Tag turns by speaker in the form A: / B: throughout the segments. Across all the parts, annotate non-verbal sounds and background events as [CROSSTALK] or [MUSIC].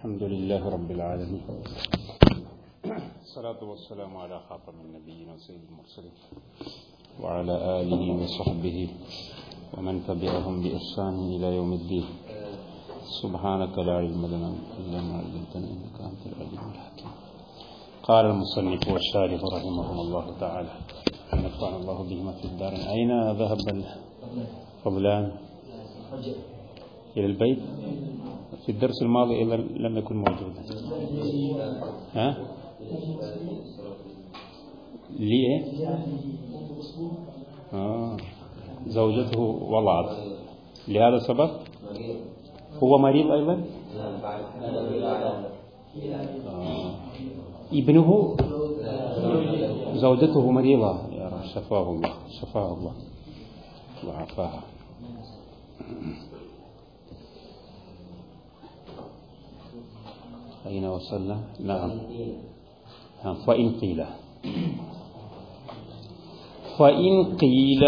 A: الحمد لله رب العالمين. الصلاة والسلام على خاتم النبيين وسيد المرسلين وعلى آله وصحبه ومن تبعهم بإحسان إلى يوم الدين. سبحانك لا علم لنا إلا ما علمتنا إنك أنت العليم الحكيم. قال المصنف والشارح رحمهم الله تعالى نفعنا الله بهما في الدار أين ذهب الفضلان. إلى البيت في الدرس الماضي إذا لم يكن موجودا. ها؟ ليه؟ آه. زوجته وضعت. لهذا السبب؟ هو مريض أيضا؟ آه. ابنه؟ زوجته مريضة. يا رب شفاه الله شفاه الله. وعافاها. أين وصلنا؟ نعم. نعم. فإن قيل. فإن قيل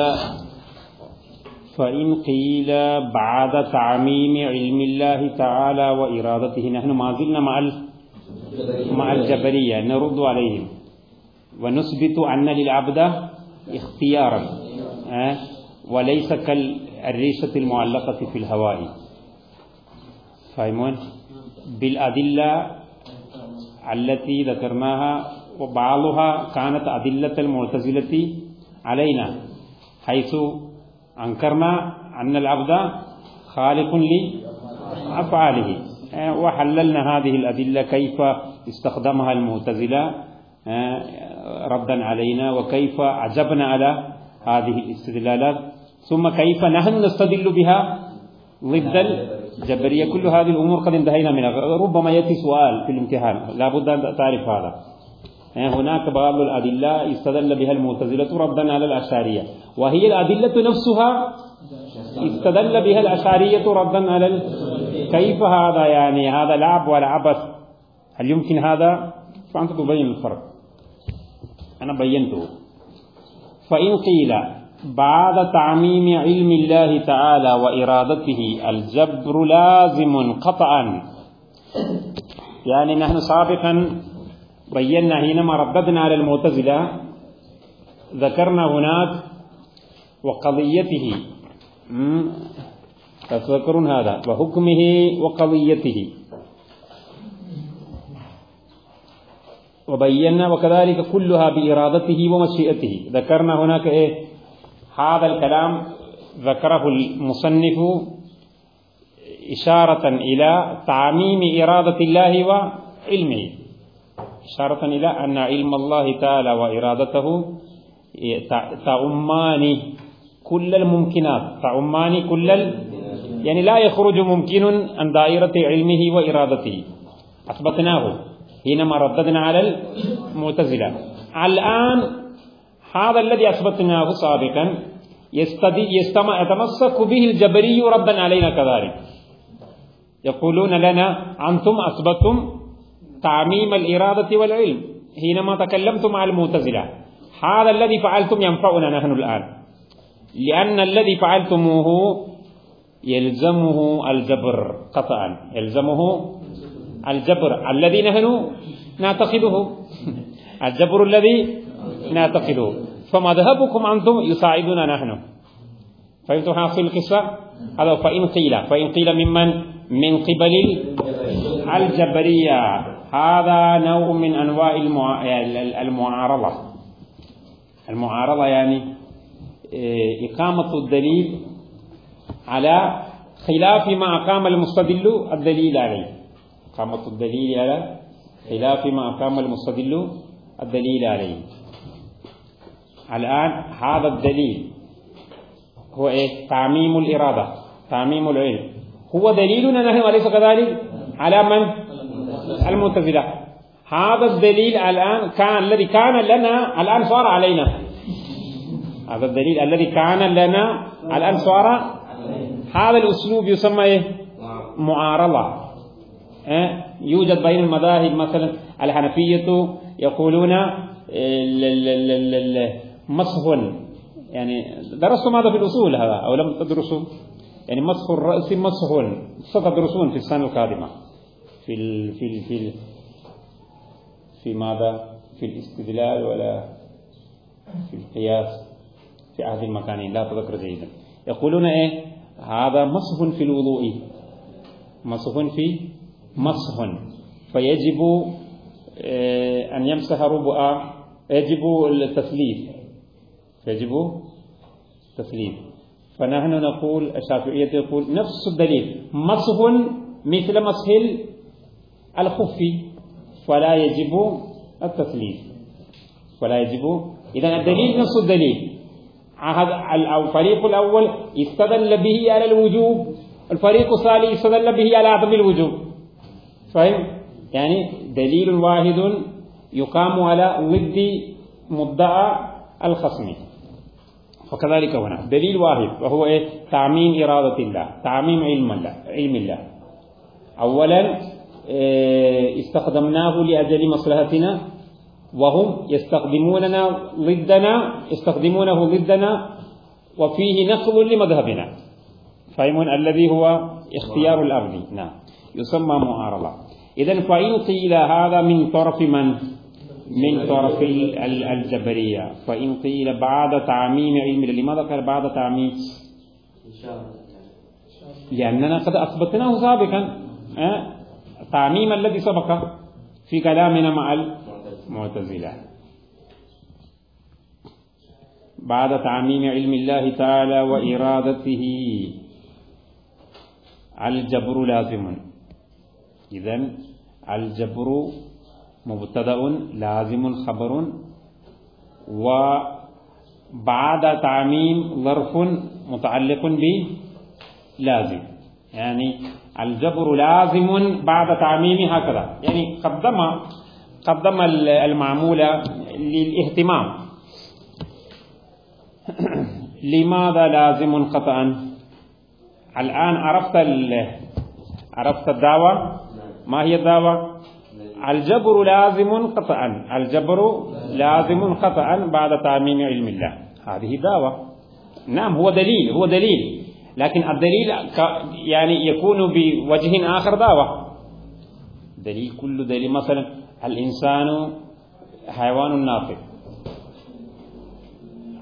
A: فإن قيل بعد تعميم علم الله تعالى وإرادته. نحن ما زلنا مع مع الجبرية نرد عليهم. ونثبت أن للعبد اختيارا؟ وليس كالريشة المعلقة في الهواء. فاهمون؟ بالأدلة التي ذكرناها وبعضها كانت أدلة المعتزلة علينا حيث أنكرنا أن العبد خالق لأفعاله. وحللنا هذه الأدلة كيف استخدمها المعتزلة ردا علينا وكيف عجبنا على هذه الاستدلالات. ثم كيف نحن نستدل بها ضد الجبرية كل هذه الأمور قد انتهينا منها. ربما يأتي سؤال في الامتحان. لابد أن تعرف هذا. هناك بعض الأدلة استدل بها المعتزلة. ردا على الأشعرية. وهي الأدلة نفسها استدل بها الأشعرية. ردا على ال... كيف هذا يعني؟ هذا لعب ولا عبث؟ هل يمكن هذا؟ فأنت تبين الفرق. أنا بينته. فإن قيل بعد تعميم علم الله تعالى وإرادته الجبر لازم قطعا. يعني نحن سابقا بينا حينما رددنا على المعتزلة ذكرنا هناك وقضيته. تذكرون هذا؟ وحكمه وقضيته. وبينا وكذلك كلها بإرادته ومشيئته. ذكرنا هناك إيه؟ هذا الكلام ذكره المصنف إشارة إلى تعميم إرادة الله وعلمه. إشارة إلى أن علم الله تعالى وإرادته تعمان كل الممكنات تعمان كل ال... يعني لا يخرج ممكن عن دائرة علمه وإرادته. أثبتناه حينما رددنا على المعتزلة. الآن هذا الذي أثبتناه سابقا. يتمسك به الجبري ردا علينا كذلك. يقولون لنا أنتم أثبتتم تعميم الإرادة والعلم حينما تكلمتم مع المعتزلة. هذا الذي فعلتم ينفعنا نحن الآن. لأن الذي فعلتموه يلزمه الجبر قطعا. يلزمه الجبر الذي نحن نعتقده. [LAUGHS] الجبر الذي نعتقده. فمذهبكم أنتم يساعدنا نحن. فهمتم حاصل القصة هذا فإن قيل. فإن قيل ممن؟ من قبل الجبرية. هذا نوع من أنواع المعارضة. المعارضة يعني إقامة الدليل على خلاف ما أقام المستدل الدليل عليه. إقامة الدليل على خلاف ما أقام المستدل الدليل عليه. الآن هذا الدليل هو إيه؟ تعميم الإرادة تعميم العلم هو دليلنا نحن أليس كذلك على من المعتزلة هذا الدليل الآن كان الذي كان لنا الآن صار علينا هذا الدليل الذي كان لنا الآن صار هذا الأسلوب يسمى إيه؟ معارضة إيه؟ يوجد بين المذاهب مثلا الحنفية يقولون مسح يعني درستم هذا في الأصول هذا أو لم تدرسوا؟ يعني مسح الرأس مسح ستدرسون في السنة القادمة. في ال في ال في ال في ماذا؟ في الاستدلال ولا في القياس في هذه المكانين. لا أتذكر جيدا. يقولون إيه؟ هذا مصح في الوضوء. مصح في مصح فيجب آه، أن يمسح ربع يجب التثليث يجب التثليث فنحن نقول الشافعية يقول نفس الدليل. مسح مثل مسح الخف. فلا يجب التثليث فلا يجب. إذا الدليل نفس الدليل. الفريق الأول استدل به على الوجوب. الفريق الثاني استدل به على عدم الوجوب. فهم؟ يعني دليل واحد يقام على ضد مدعى الخصم. وكذلك هنا. دليل واحد وهو إيه؟ تعميم إرادة الله تعميم علم الله علم الله. أولا إيه، استخدمناه لأجل مصلحتنا وهم يستخدموننا ضدنا يستخدمونه ضدنا وفيه نقل لمذهبنا. فهم الذي هو اختيار الأرض. نعم. يسمى معارضة. إذا فإن قيل هذا من طرف من؟ من طرف الجبرية. فإن قيل بعد تعميم علم لماذا قال بعد تعميم؟ لأننا قد أثبتناه سابقا. تعميم الذي سبق في كلامنا مع المعتزلة. بعد تعميم علم الله تعالى وإرادته الجبر لازم. إذا الجبر مبتدا لازم خبر وبعد تعميم ظرف متعلق بلازم يعني الجبر لازم بعد تعميم هكذا. يعني قدم قدم المعمول للاهتمام. [CLEARS THROAT] لماذا لازم قطعا؟ الآن عرفت عرفت الدعوة؟ ما هي الدعوة؟ الجبر لازم قطعا. الجبر لازم قطعا بعد تعميم علم الله. هذه دعوة. نعم هو دليل هو دليل. لكن الدليل يعني يكون بوجه آخر دعوة. دليل كل دليل. مثلا الإنسان حيوان ناطق.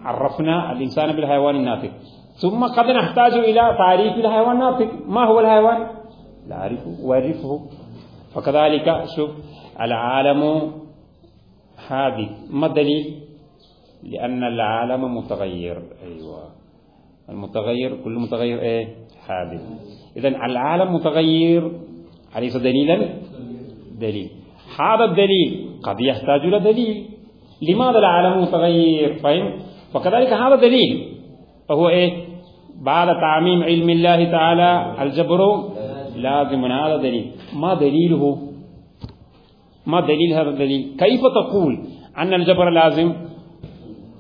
A: عرفنا الإنسان بالحيوان الناطق. ثم قد نحتاج إلى تعريف الحيوان الناطق. ما هو الحيوان؟ لا أعرفه وأعرفه فكذلك شوف العالم حادث ما الدليل؟ لأن العالم متغير. أيوة. المتغير كل متغير إيه؟ حادث إذا العالم متغير. أليس دليلا؟ دليل. هذا الدليل قد يحتاج إلى دليل. لماذا العالم متغير؟ فهم فكذلك هذا دليل. فهو إيه؟ بعد تعميم علم الله تعالى الجبر لازم هذا دليل. ما دليله؟ ما دليل هذا الدليل؟ كيف تقول أن الجبر لازم؟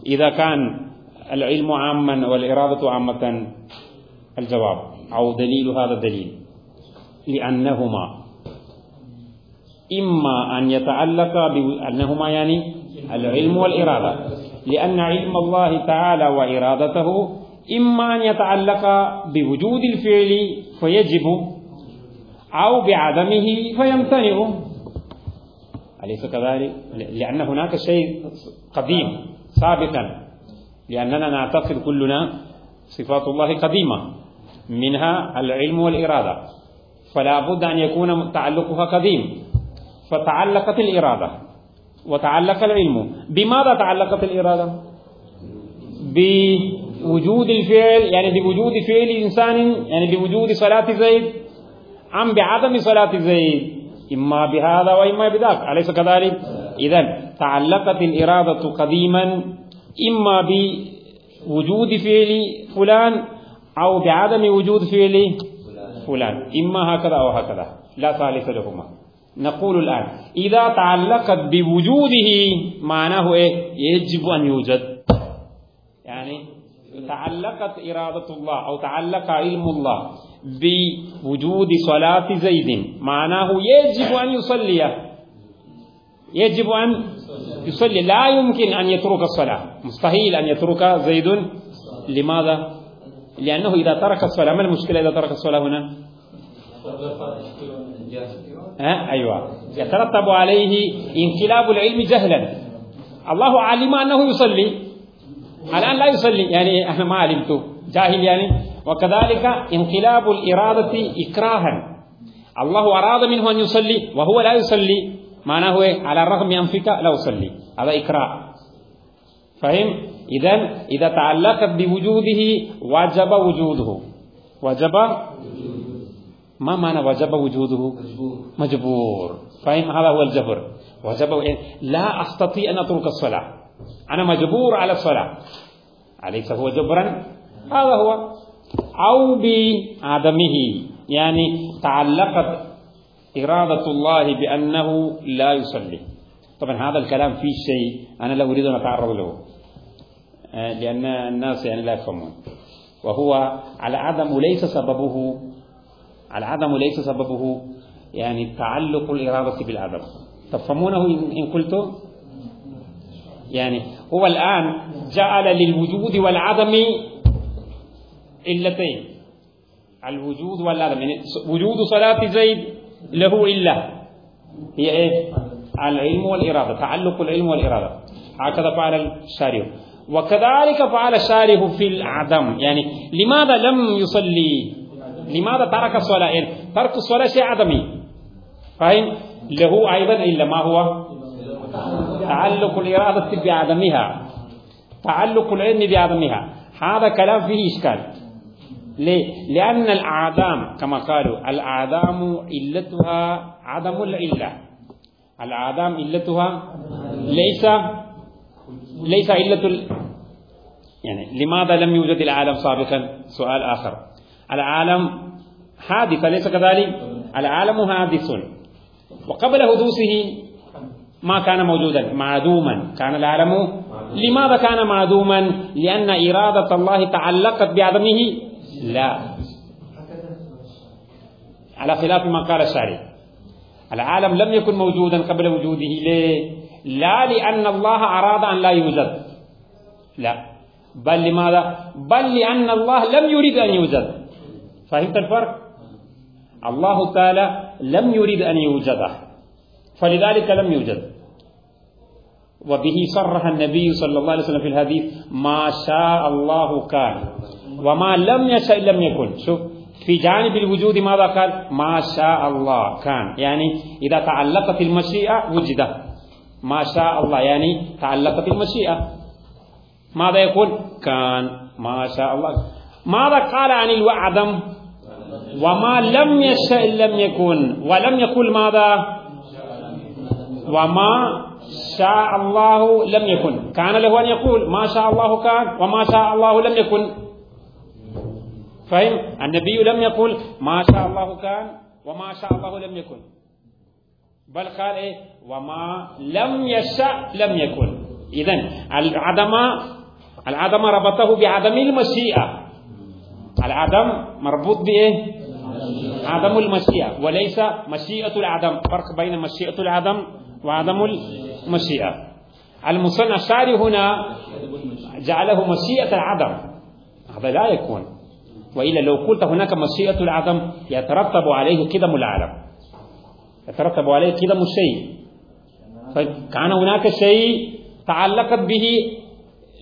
A: إذا كان العلم عاما والإرادة عامة الجواب. أو دليل هذا الدليل. لأنهما. إما أن يتعلق بأنهما يعني العلم والإرادة. لأن علم الله تعالى وإرادته إما أن يتعلق بوجود الفعل فيجب أو بعدمه فيمتنع. أليس كذلك؟ لأن هناك شيء قديم سابقا لأننا نعتقد كلنا صفات الله قديمة منها العلم والإرادة. فلا بد أن يكون تعلقها قديم. فتعلقت الإرادة. وتعلق العلم. بماذا تعلقت الإرادة؟ بوجود الفعل يعني بوجود فعل إنسان يعني بوجود صلاة زيد. أم بعدم صلاة زيد إما بهذا وإما بذاك. أليس كذلك؟ إذا تعلقت الإرادة قديما. إما بوجود فعل فلان أو بعدم وجود فعل فلان. إما هكذا أو هكذا. لا ثالث لهما. نقول الآن إذا تعلقت بوجوده معناه إيه؟ يجب أن يوجد. تعلقت إرادة الله أو تعلق علم الله بوجود صلاة زيد. معناه يجب أن يصلي. يجب أن يصلي. لا يمكن أن يترك الصلاة. مستحيل أن يترك زيد. لماذا؟ لأنه إذا ترك الصلاة ما المشكلة إذا ترك الصلاة هنا؟ ها؟ أيوة. يترتب عليه انقلاب العلم جهلا. الله علم أنه يصلي. الآن لا يصلي. يعني أنا ما علمت جاهل يعني. وكذلك انقلاب الإرادة إكراها. الله أراد منه أن يصلي وهو لا يصلي. معناه؟ على الرغم من أنفك لا أصلي. هذا إكراه. فهم؟ إذا إذا تعلقت بوجوده وجب وجوده. وجب؟ ما معنى وجب وجوده؟ مجبور. فهم؟ هذا هو الجبر. وجب إيه؟ لا أستطيع أن أترك الصلاة. أنا مجبور على الصلاة. أليس هو جبرا؟ هذا هو. أو بعدمه يعني تعلقت إرادة الله بأنه لا يصلي. طبعا هذا الكلام فيه شيء أنا لا أريد أن أتعرض له. لأن الناس يعني لا يفهمون. وهو العدم ليس سببه. العدم ليس سببه. يعني تعلق الإرادة بالعدم تفهمونه إن قلت يعني هو الآن جعل للوجود والعدم إلتين. الوجود والعدم يعني وجود صلاة زيد له إلا. هي إيه العلم والإرادة تعلق العلم والإرادة. هكذا فعل الشارع. وكذلك فعل الشارع في العدم. يعني لماذا لم يصلي؟ لماذا ترك الصلاة؟ يعني ترك الصلاة شيء عدمي. فهم له أيضا إلا ما هو؟ تعلق الإرادة بعدمها تعلق العلم بعدمها هذا كلام فيه إشكال. ليه؟ لأن الأعدام كما قالوا الأعدام علتها عدم العلة. الأعدام علتها ليس ليس علة ال... يعني لماذا لم يوجد العالم سابقا؟ سؤال آخر. العالم حادث أليس كذلك؟ العالم حادث. وقبل حدوثه ما كان موجودا معدوما. كان العالم لماذا كان معدوما؟ لأن إرادة الله تعلقت بعدمه لا. على خلاف ما قال الشارع. العالم لم يكن موجودا قبل وجوده. لا لأن الله أراد أن لا يوجد. لا. بل لماذا؟ بل لأن الله لم يريد أن يوجد. فهمت الفرق؟ الله تعالى لم يريد أن يوجد فلذلك لم يوجد. وبه صرح النبي صلى الله عليه وسلم في الحديث ما شاء الله كان. وما لم يشاء لم يكن. شوف في جانب الوجود ماذا قال ما شاء الله كان. يعني إذا تعلقت المشيئة وجد. ما شاء الله يعني تعلقت المشيئة. ماذا يقول؟ كان. ما شاء الله. ماذا قال عن الوعدم؟ وما لم يشاء لم يكن. ولم يقل ماذا؟ وما شاء الله لم يكن. كان له أن يقول ما شاء الله كان وما شاء الله لم يكن. فهم؟ النبي لم يقل ما شاء الله كان وما شاء الله لم يكن. بل قال إيه؟ وما لم يشاء لم يكن. إذا العدم العدم ربطه بعدم المشيئة. العدم مربوط بإيه؟ عدم المشيئة. وليس مشيئة العدم. فرق بين مشيئة العدم وعدم المشيئة المصنع الشاري هنا جعله مشيئة العدم. هذا لا يكون. وإلا لو قلت هناك مشيئة العدم يترتب عليه قدم العالم. يترتب عليه قدم الشيء. فكان هناك شيء تعلقت به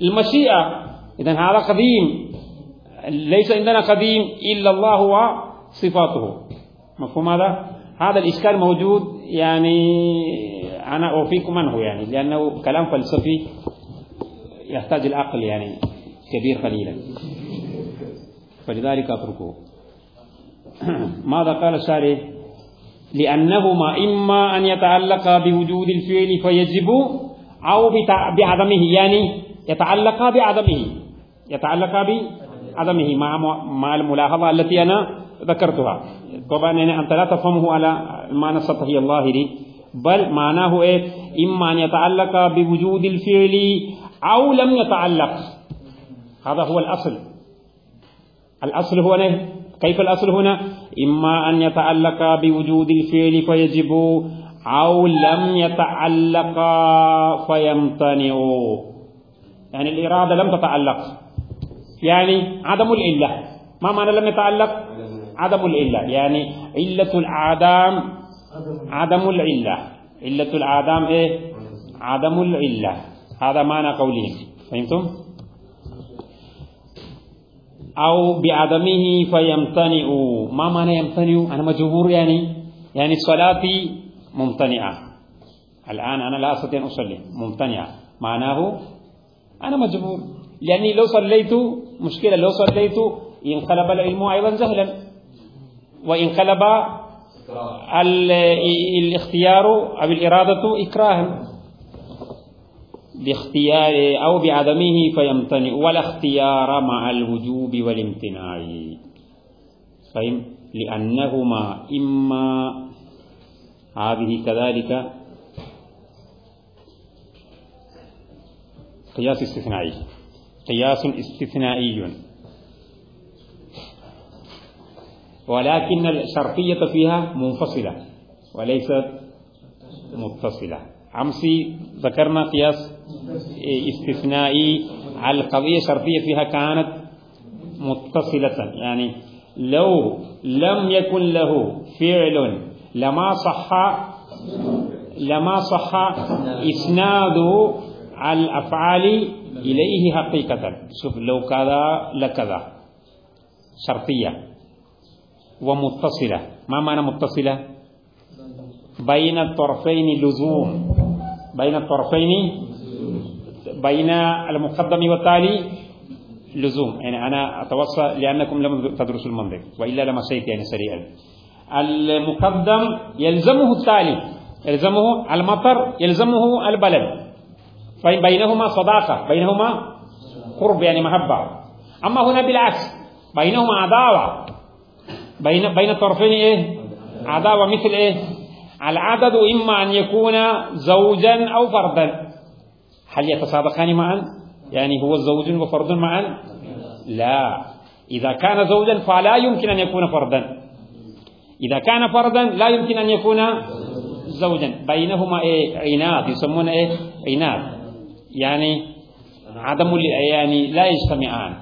A: المشيئة. إذا هذا قديم. ليس عندنا قديم إلا الله وصفاته. مفهوم هذا؟ هذا الإشكال موجود يعني أنا أوفيكم منه يعني لأنه كلام فلسفي يحتاج العقل يعني كبير قليلا. فلذلك أتركه. [CLEARS THROAT] ماذا قال الشارع لأنهما إما أن يتعلقا بوجود الفعل فيجب أو بعدمه يعني يتعلقا بعدمه. يتعلقا بعدمه مع الملاحظة التي أنا ذكرتها. طبعا يعني أنت لا تفهمه على المعنى السطحي الظاهري بل معناه إيه؟ إما أن يتعلق بوجود الفعل أو لم يتعلق. هذا هو الأصل. الأصل هو نه كيف الأصل هنا؟ إما أن يتعلق بوجود الفعل فيجب أو لم يتعلق فيمتنع. يعني الإرادة لم تتعلق. يعني عدم العلة. ما معنى لم يتعلق؟ عدم العلة يعني علة العدم عدم العلة. علة العدم إيه؟ عدم العلة. هذا معنى قولهم فهمتم؟ أو بعدمه فيمتنئ. ما معنى يمتنئ؟ أنا مجبور يعني؟ يعني صلاتي ممتنعة الآن أنا لا أستطيع أن أصلي. ممتنعة معناه أنا مجبور. لأني لو صليت مشكلة لو صليت انقلب العلم أيضا جهلا. وانقلب الاختيار أو الإرادة إكراها. باختيار أو بعدمه فيمتنع ولا اختيار مع الوجوب والامتناع. فهم؟ لأنهما إما هذه كذلك قياس استثنائي. قياس استثنائي. ولكن الشرطية فيها منفصلة وليست متصلة. أمس ذكرنا قياس استثنائي على القضية الشرطية فيها كانت متصلة. يعني لو لم يكن له فعل لما صح لما صح إسناد الأفعال إليه حقيقة. شوف لو كذا لكذا. شرطية. ومتصلة. ما معنى متصلة؟ بين الطرفين لزوم. بين الطرفين بين المقدم والتالي لزوم. يعني أنا أتوصى لأنكم لم تدرسوا المنطق وإلا لما سيت يعني سريعا. المقدم يلزمه التالي يلزمه المطر يلزمه البلد. فبينهما صداقة بينهما قرب يعني محبة. أما هنا بالعكس بينهما عداوة. بين بين الطرفين إيه؟ عداوة. مثل إيه؟ العدد إما أن يكون زوجا أو فردا. هل يتصادقان معا؟ يعني هو زوج وفرد معا؟ لا. إذا كان زوجا فلا يمكن أن يكون فردا. إذا كان فردا لا يمكن أن يكون زوجا. بينهما إيه؟ عناد. يسمونه إيه؟ عناد. يعني عدم يعني لا يجتمعان.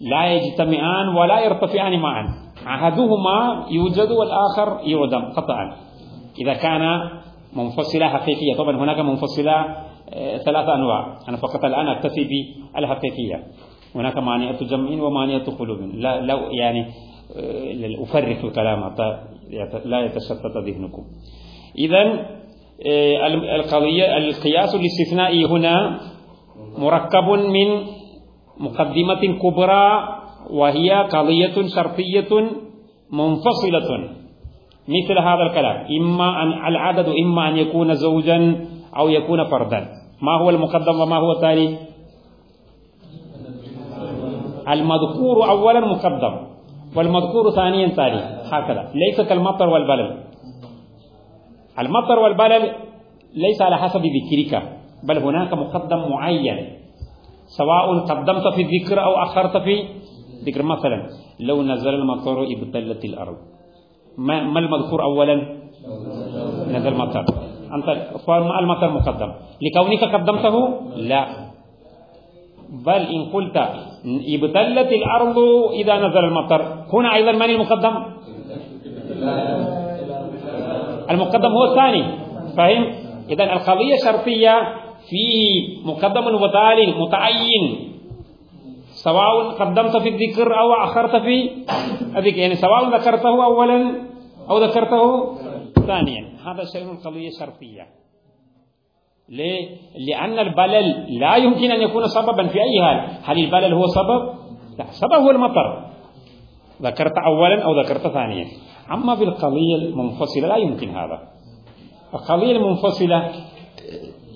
A: لا يجتمعان ولا يرتفعان معا. أحدهما يوجد والآخر يعدم قطعا. إذا كان منفصلة حقيقية. طبعا هناك منفصلة ثلاثة أنواع. أنا فقط الآن أكتفي بالحقيقية. هناك مانعة جمع ومانعة قلوب. لا لو يعني أفرق الكلام لا يتشتت ذهنكم. إذا القضية القياس الاستثنائي هنا مركب من مقدمة كبرى وهي قضية شرطية منفصلة. مثل هذا الكلام. إما أن العدد إما أن يكون زوجا أو يكون فردا. ما هو المقدم وما هو الثاني؟ المذكور أولا مقدم والمذكور ثانيا ثاني. هكذا. ليس كالمطر والبلل. المطر والبلل ليس على حسب ذكرك بل هناك مقدم معين. سواء قدمت في الذكر أو أخرت في ذكر مثلا لو نزل المطر ابتلت الأرض. ما, المذكور أولا؟ نزل المطر. أنت ما المطر مقدم؟ لكونك قدمته؟ لا. بل إن قلت ابتلت الأرض إذا نزل المطر. هنا أيضا من المقدم؟ المقدم هو الثاني. فهم؟ إذا القضية شرطية فيه مقدم وتالي متعين. سواء قدمت في الذكر أو أخرت في الذكر. يعني سواء ذكرته أولا أو ذكرته ثانيا. هذا شيء قضية شرطية. ليه؟ لأن البلل لا يمكن أن يكون سببا في أي حال. هل البلل هو سبب؟ لا سبب هو المطر. ذكرت أولا أو ذكرت ثانيا. أما بالقضية المنفصلة لا يمكن هذا. القضية المنفصلة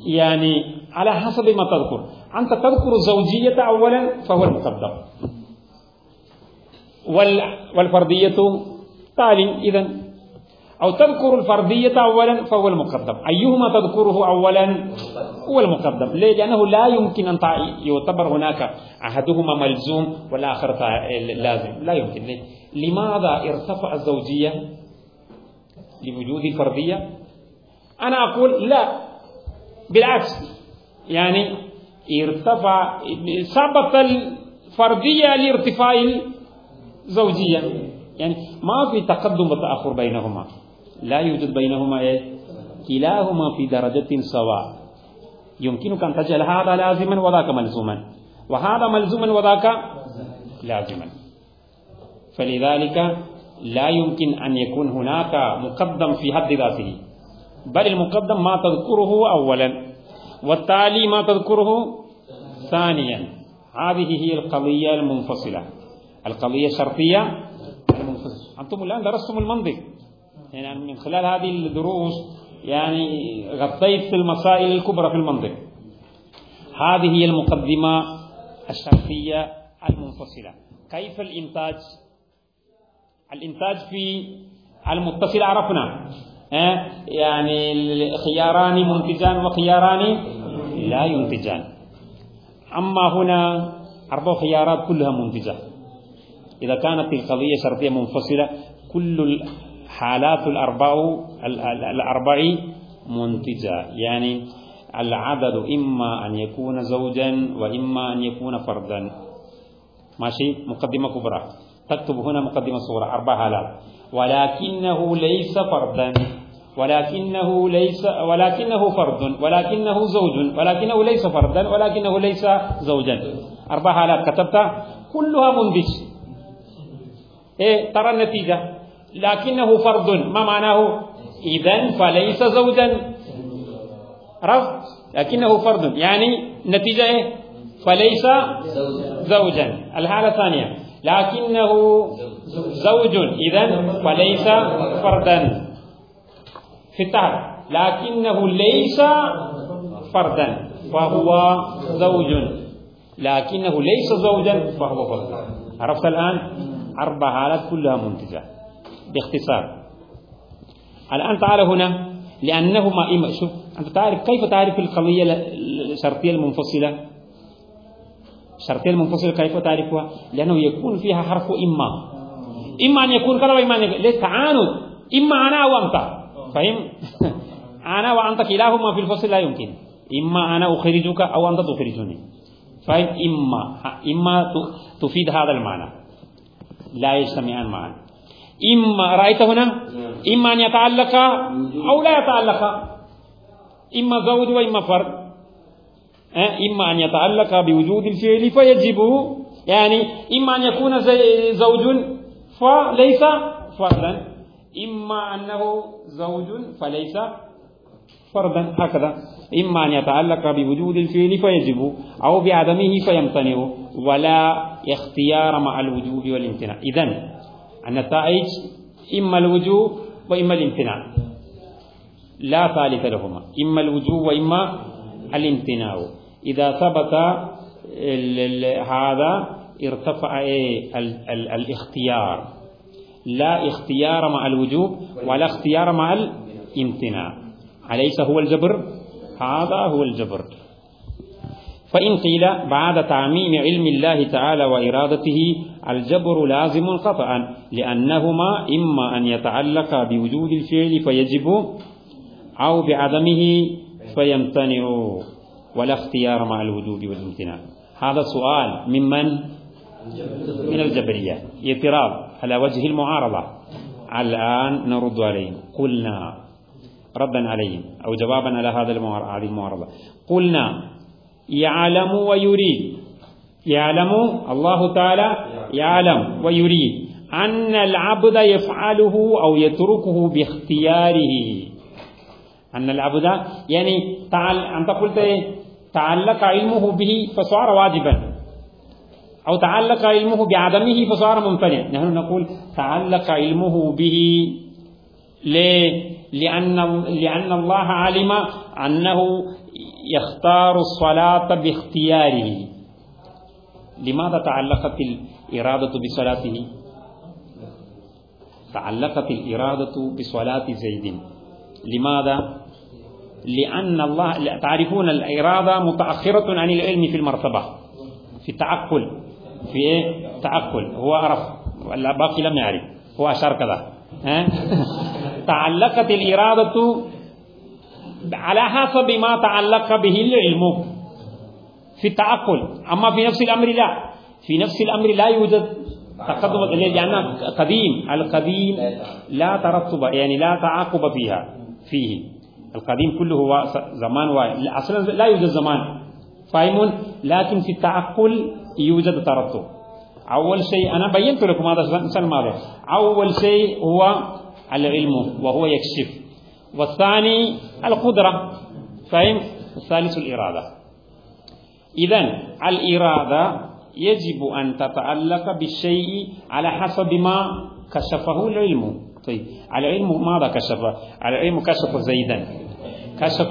A: يعني على حسب ما تذكر. أنت تذكر الزوجية أولا فهو المقدم والفردية تالي إذا أو تذكر الفردية أولا فهو المقدم. أيهما تذكره أولا؟ هو المقدم. ليه؟ لأنه لا يمكن أن يعتبر هناك أحدهما ملزوم والآخر لازم. لا يمكن. ليه؟ لماذا ارتفع الزوجية لوجود الفردية؟ أنا أقول لا. بالعكس. يعني ارتفع سبب الفردية لارتفاع الزوجية. يعني ما في تقدم وتأخر بينهما. لا يوجد بينهما إيه؟ كلاهما في درجة سواء. يمكنك أن تجعل هذا لازما وذاك ملزوما. وهذا ملزوما وذاك لازما. فلذلك لا يمكن أن يكون هناك مقدم في حد ذاته. بل المقدم ما تذكره أولا. والتالي ما تذكره؟ ثانيا هذه هي القضية المنفصلة. القضية الشرطية المنفصلة. أنتم الآن درستم المنطق. يعني من خلال هذه الدروس يعني غطيت المسائل الكبرى في المنطق. هذه هي المقدمة الشرطية المنفصلة. كيف الإنتاج؟ الإنتاج في المتصل عرفنا. يعني خياران منتجان وخياران لا ينتجان. أما هنا أربع خيارات كلها منتجة. إذا كانت القضية شرطية منفصلة كل الحالات الأربع الأربع منتجة. يعني العدد إما أن يكون زوجا وإما أن يكون فردا. ماشي؟ مقدمة كبرى. تكتب هنا مقدمة صغرى أربع حالات. ولكنه ليس فردا. ولكنه ليس ولكنه فرد ولكنه زوج ولكنه ليس فردا ولكنه ليس زوجا. أربع حالات كتبتها كلها منتج إيه ترى النتيجة. لكنه فرد ما معناه؟ إذا فليس زوجا. عرفت لكنه فرد. يعني نتيجة إيه؟ فليس زوجا. الحالة الثانية. لكنه زوج. إذا فليس فردا. في التعب لكنه ليس فردا فهو زوج. لكنه ليس زوجا فهو فرد. عرفت الآن؟ أربع حالات كلها منتجة باختصار. الآن تعال هنا لأنهما إما شوف أنت تعرف كيف تعرف القضية الشرطية المنفصلة؟ الشرطية المنفصلة كيف تعرفها؟ لأنه يكون فيها حرف إما. إما أن يكون كذا وإما أن يكون ليس تعاند. إما أنا أو أنت. فهم أنا وأنت كلاهما في الفصل لا يمكن. إما أنا أخرجك أو أنت تخرجني. فهم إما. إما تفيد هذا المعنى. لا يجتمعان معا. إما رأيت هنا؟ إما أن يتعلق أو لا يتعلق. إما زوج وإما فرد. إما أن يتعلق بوجود الفعل فيجب. يعني إما أن يكون زوج فليس فردا. إما أنه زوج فليس فردا هكذا. إما أن يتعلق بوجود الفعل فيجب أو بعدمه فيمتنع ولا اختيار مع الوجوب والامتناع. إذن النتائج إما الوجوب وإما الامتناع. لا ثالث لهما. إما الوجوب وإما الامتناع. إذا ثبت هذا ارتفع إيه؟ الاختيار. لا اختيار مع الوجوب ولا اختيار مع الامتناع. أليس هو الجبر؟ هذا هو الجبر. فإن قيل بعد تعميم علم الله تعالى وإرادته الجبر لازم قطعا لأنهما إما أن يتعلق بوجود الفعل فيجب أو بعدمه فيمتنع ولا اختيار مع الوجوب والامتناع. هذا سؤال ممن؟ من الجبرية. اعتراض. على وجه المعارضة. الآن نرد عليهم. قلنا ردا عليهم أو جوابا على هذا هذه المعارضة. قلنا يعلم ويريد. يعلم الله تعالى يعلم ويريد. أن العبد يفعله أو يتركه باختياره. أن العبد يعني تعال أنت قلت تعلق علمه به فصار واجبا. أو تعلق علمه بعدمه فصار ممتنع نحن نقول تعلق علمه به ليه؟ لأن, لأن الله علم أنه يختار الصلاة باختياره. لماذا تعلقت الإرادة بصلاته؟ تعلقت الإرادة بصلاة زيد. لماذا؟ لأن الله تعرفون الإرادة متأخرة عن العلم في المرتبة في التعقل. في إيه؟ تعقل هو عرف. باقي لم يعرف. هو أشار كذا. [LAUGHS] تعلقت الإرادة على حسب ما تعلق به العلم. في التعقل أما في نفس الأمر لا. في نفس الأمر لا يوجد تقدم. لأن قديم القديم لا ترتب يعني لا تعاقب فيها فيه. القديم كله هو زمان واحد. أصلا لا يوجد زمان. فاهم لكن في التعقل يوجد ترتب. أول شيء أنا بينت لكم هذا السنة الماضية أول شيء هو العلم وهو يكشف. والثاني القدرة. فهم الثالث الإرادة. إذا الإرادة يجب أن تتعلق بالشيء على حسب ما كشفه العلم. طيب العلم ماذا كشف العلم كشف زيدا. كشف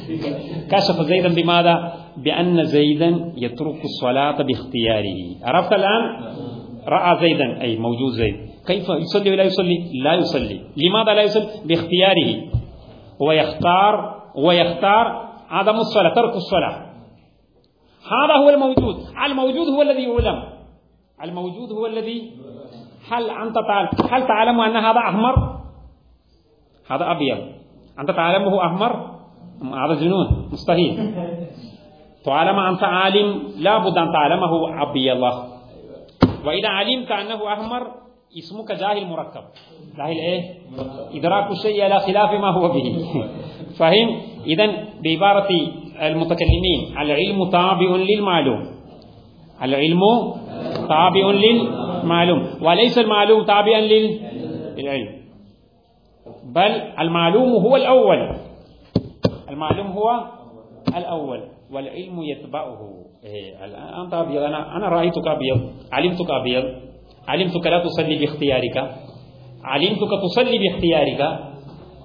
A: [LAUGHS] كشف زيدا بماذا؟ بأن زيدا يترك الصلاة باختياره. عرفت الآن؟ رأى زيدا أي موجود زيد. كيف يصلي ولا يصلي؟ لا يصلي. لماذا لا يصلي؟ باختياره. هو يختار ويختار عدم الصلاة ترك الصلاة. هذا هو الموجود. الموجود هو الذي يعلم. الموجود هو الذي هل أنت تعلم؟ هل تعلم أن هذا أحمر؟ هذا أبيض. أنت تعلمه أحمر؟ هذا جنون. مستحيل. [LAUGHS] تعلم أنت عالم لابد أن تعلمه أبيض وإذا علمت أنه أحمر اسمك جاهل مركب. جاهل إيه؟ إدراك الشيء على خلاف ما هو به. [LAUGHS] فهم؟ إذا بعبارة المتكلمين العلم تابع للمعلوم. العلم تابع للمعلوم. وليس المعلوم تابعا للعلم. بل المعلوم هو الأول. المعلوم هو الأول والعلم يتبعه. إيه أنت أبيض أنا أنا رأيتك أبيض علمتك أبيض علمتك لا تصلي باختيارك علمتك تصلي باختيارك.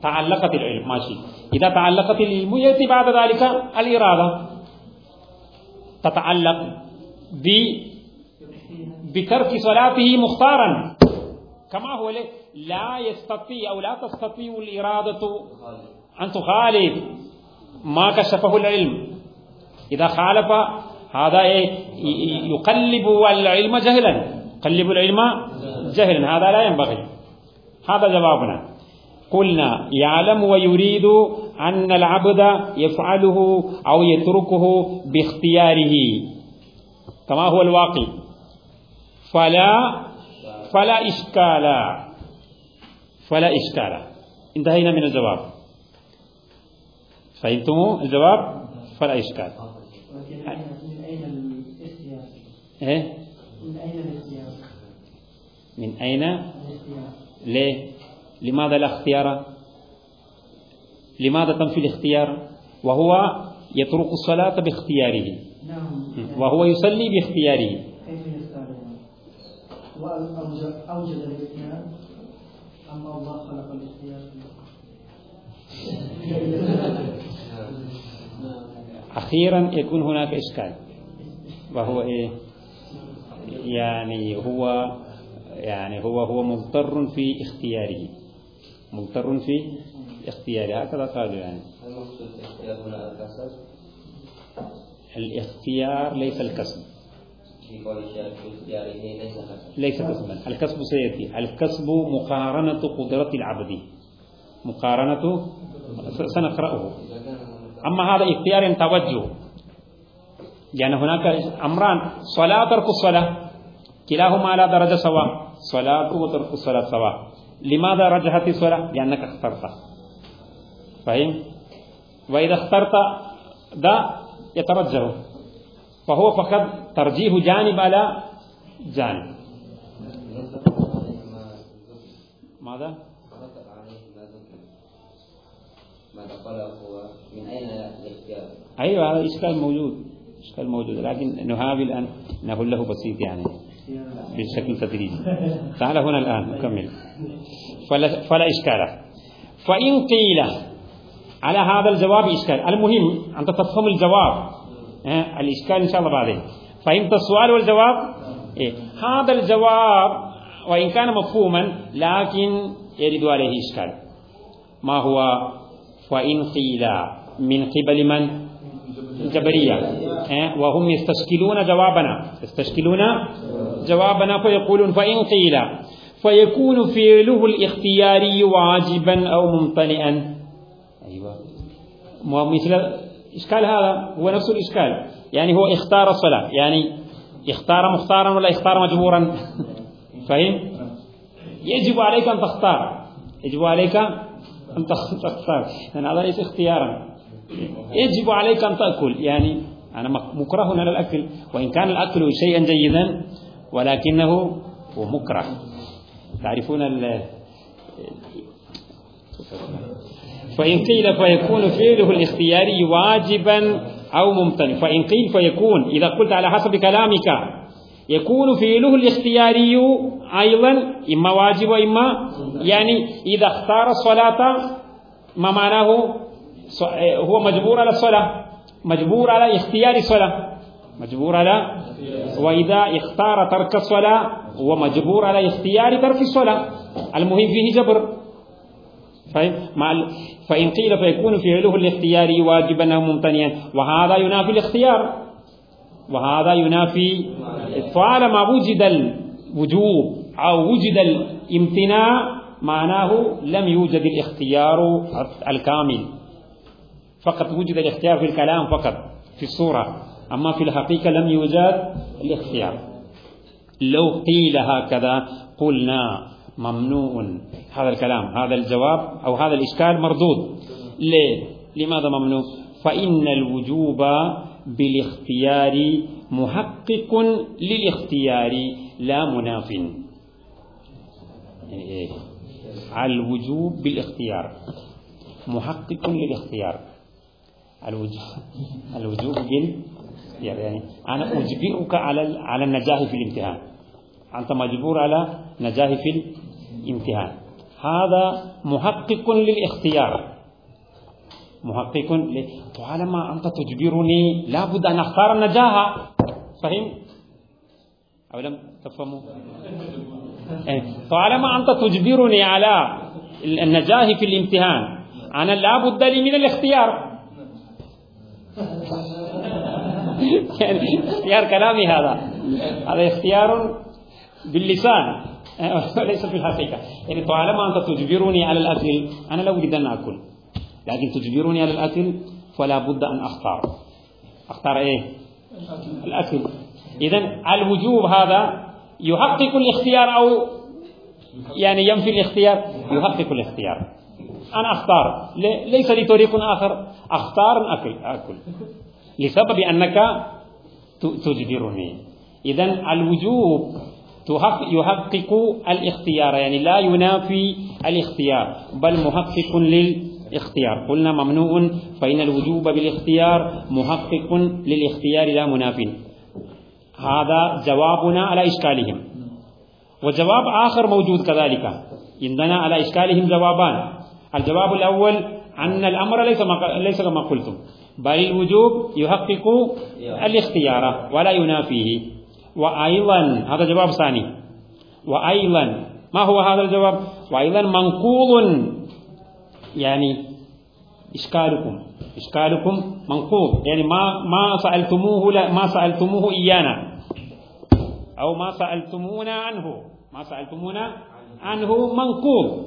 A: تعلقت العلم ماشي. إذا تعلقت العلم يأتي بعد ذلك الإرادة. تتعلق ب بترك صلاته مختارا. كما هو لا يستطيع أو لا تستطيع الإرادة أن تخالف. ما كشفه العلم. إذا خالف هذا يقلب العلم جهلا. يقلب العلم جهلا. هذا لا ينبغي. هذا جوابنا. قلنا يعلم ويريد أن العبد يفعله أو يتركه باختياره. كما هو الواقع. فلا فلا إشكال. فلا إشكال. انتهينا من الجواب. فهمتم الجواب؟ فلا إشكال
B: من أين الاختيار؟
A: إيه؟
B: من أين؟ الاختيار؟
A: من أين ليه؟ لماذا لا اختيار؟ لماذا تنفي الاختيار؟ وهو يترك الصلاة باختياره. وهو يصلي باختياره.
B: كيف يختار هو أوجد- أوجد الاختيار أم الله خلق الاختيار.
A: أخيرا يكون هناك إشكال. وهو إيه؟ يعني هو يعني هو هو مضطر في اختياره. مضطر في اختياره. هكذا قالوا يعني. الاختيار ليس الكسب.
C: ليس
A: كسبا. الكسب سيأتي. الكسب مقارنة قدرة العبد. مقارنة سنقرأه. أما هذا اختيار توجه. لأن هناك أمران. صلاة ترك الصلاة. كلاهما على درجة سواء. صلاة وترك الصلاة سواء. لماذا رجحت الصلاة؟ لأنك اخترت. فهم؟ وإذا اخترت ده يترجح. فهو فقط ترجيح جانب على جانب. ماذا؟
C: ماذا هو؟ من أين الإختيار؟
A: أيوة هذا إشكال موجود إشكال موجود لكن نحاول أن نقول له بسيط يعني بشكل تدريجي. تعال هنا الآن نكمل. فلا, فلا إشكال. فإن قيل على هذا الجواب إشكال. المهم أنت تفهم الجواب. الإشكال إن شاء الله بعدين. فهمت السؤال والجواب إيه؟ هذا الجواب وإن كان مفهوما لكن يرد عليه إشكال. ما هو؟ فإن قيل من قبل من الجبرية وهم يستشكلون جوابنا يستشكلون جوابنا فيقولون فإن قيل فيكون فعله الاختياري واجبا أو ممتنئا أيوة ما مثل إشكال هذا هو نفس الإشكال يعني هو اختار الصلاة يعني اختار مختارا ولا اختار مجبورا فهم يجب عليك أن تختار يجب عليك أن تختار يعني هذا ليس اختيارا. يجب عليك أن تأكل. يعني أنا مكره على الأكل. وإن كان الأكل شيئا جيدا ولكنه هو مكره. تعرفون ال فإن قيل فيكون فعله الاختياري واجبا أو ممتنع. فإن قيل فيكون. إذا قلت على حسب كلامك. يكون فعله الاختياري أيضا إما واجب وإما يعني إذا اختار الصلاة ما معناه؟ هو مجبور على الصلاة مجبور على اختيار الصلاة مجبور على وإذا اختار ترك الصلاة هو مجبور على اختيار ترك الصلاة. المهم فيه جبر. فإن قيل فيكون فعله الاختياري واجبا أو ممتنعا وهذا ينافي الاختيار. وهذا ينافي طالما وجد الوجوب أو وجد الامتناع معناه لم يوجد الاختيار الكامل. فقط وجد الاختيار في الكلام فقط في الصورة. أما في الحقيقة لم يوجد الاختيار. لو قيل هكذا قلنا ممنوع هذا الكلام هذا الجواب أو هذا الإشكال مردود. ليه؟ لماذا ممنوع؟ فإن الوجوب بالاختيار محقق للاختيار لا مناف. يعني إيه؟ الوجوب بالاختيار. محقق للاختيار. الوجوب الوجوب بالاختيار. يعني أنا أجبرك على على النجاح في الامتحان. أنت مجبور على نجاح في الامتحان. هذا محقق للاختيار. محقق طالما أنت تجبرني. لابد أن أختار النجاح فهم أو لم تفهموا؟ إيه. طالما أنت تجبرني على النجاح في الامتحان. أنا لابد لي من الاختيار. اختيار كلامي هذا. هذا اختيار باللسان. وليس في الحقيقة. يعني طالما أنت تجبرني على الأكل أنا لا أريد أن أكل لكن تجبرني على الأكل فلا بد أن أختار. أختار إيه؟ الأكل. إذا الوجوب هذا يحقق الاختيار أو يعني ينفي الاختيار؟ يحقق الاختيار. أنا أختار. ليس لي طريق آخر. أختار أكل أكل. لسبب أنك تجبرني. إذا الوجوب يحقق الاختيار. يعني لا ينافي الاختيار بل محقق للاختيار قلنا ممنوع فإن الوجوب بالاختيار محقق للاختيار لا مناف. هذا جوابنا على إشكالهم. وجواب آخر موجود كذلك. عندنا على إشكالهم جوابان. الجواب الأول أن الأمر ليس ليس كما قلتم. بل الوجوب يحقق الاختيار ولا ينافيه. وأيضا هذا جواب ثاني. وأيضا ما هو هذا الجواب؟ وأيضا منقوض يعني إشكالكم إشكالكم منقوض. يعني ما ما سألتموه ما سألتموه إيانا. أو ما سألتمونا عنه. ما سألتمونا عنه منقوض.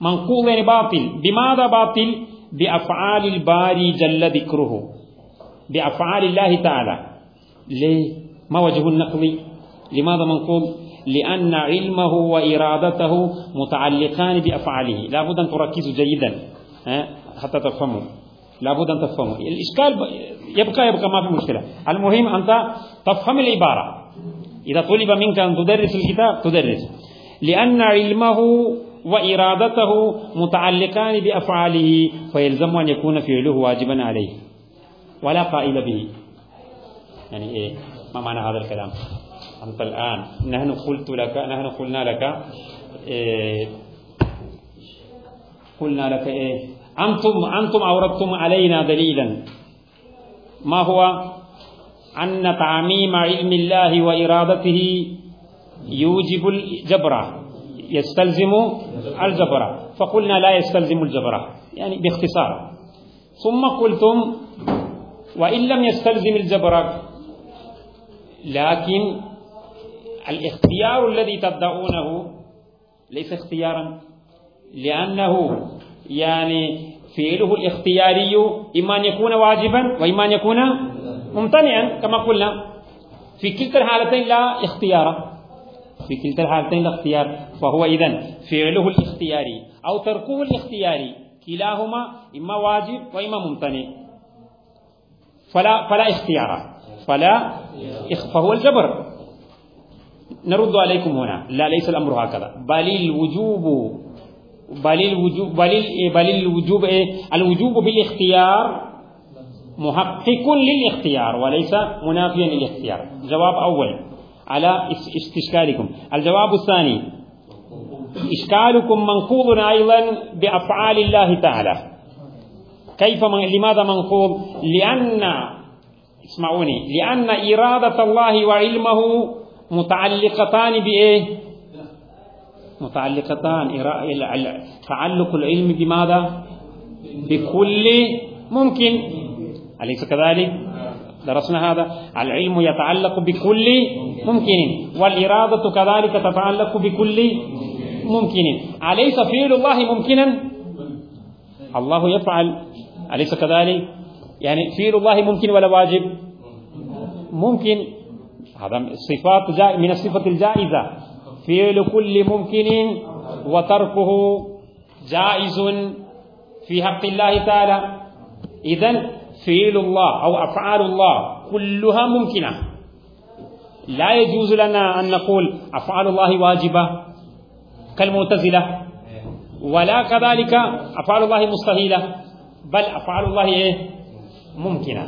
A: منقوض يعني باطل. بماذا باطل؟ بأفعال الباري جل ذكره. بأفعال الله تعالى. ليه؟ ما وجه النقض لماذا منقوض؟ لأن علمه وإرادته متعلقان بأفعاله. لا بد أن تركزوا جيدا حتى تفهموا. لا بد أن تفهموا. الإشكال يبقى يبقى ما في مشكلة. المهم أنت تفهم العبارة. إذا طلب منك أن تدرس الكتاب تدرس. لأن علمه وإرادته متعلقان بأفعاله فيلزم أن يكون فعله واجبا عليه. ولا قائل به. يعني إيه؟ ما معنى هذا الكلام؟ أنت الآن. نحن قلت لك نحن قلنا لك إيه قلنا لك إيه أنتم أنتم أوردتم علينا دليلا. ما هو؟ أن تعميم علم الله وإرادته يوجب الجبر يستلزم الجبر. فقلنا لا يستلزم الجبر يعني باختصار. ثم قلتم وإن لم يستلزم الجبر لكن الاختيار الذي تدعونه ليس اختيارا لأنه يعني فعله الاختياري إما أن يكون واجبا وإما أن يكون ممتنعا كما قلنا. في كلتا الحالتين لا اختيار. في كلتا الحالتين الاختيار فهو إذن فعله الاختياري أو تركه الاختياري كلاهما إما واجب وإما ممتنع. فلا فلا اختيار. فلا فهو الجبر. نرد عليكم هنا. لا ليس الأمر هكذا. بل الوجوب بل الوجوب بل بل الوجوب إيه؟ الوجوب بالاختيار محقق للاختيار وليس منافيا للاختيار. جواب أول على استشكالكم. الجواب الثاني إشكالكم منقوض أيضا بأفعال الله تعالى. كيف من لماذا منقوض؟ لأن اسمعوني لأن إرادة الله وعلمه متعلقتان بإيه؟ متعلقتان. تعلق العلم بماذا؟ بكل ممكن. أليس كذلك؟ درسنا هذا. العلم يتعلق بكل ممكن. والإرادة كذلك تتعلق بكل ممكن. أليس فعل الله ممكنا؟ الله يفعل. أليس كذلك؟ يعني فعل الله ممكن ولا واجب؟ ممكن. هذا صفات من الصفة الجائزة. فعل كل ممكن وتركه جائز في حق الله تعالى. إذا فعل الله أو أفعال الله كلها ممكنة. لا يجوز لنا أن نقول أفعال الله واجبة كالمعتزلة ولا كذلك أفعال الله مستحيلة بل أفعال الله إيه؟ ممكنة.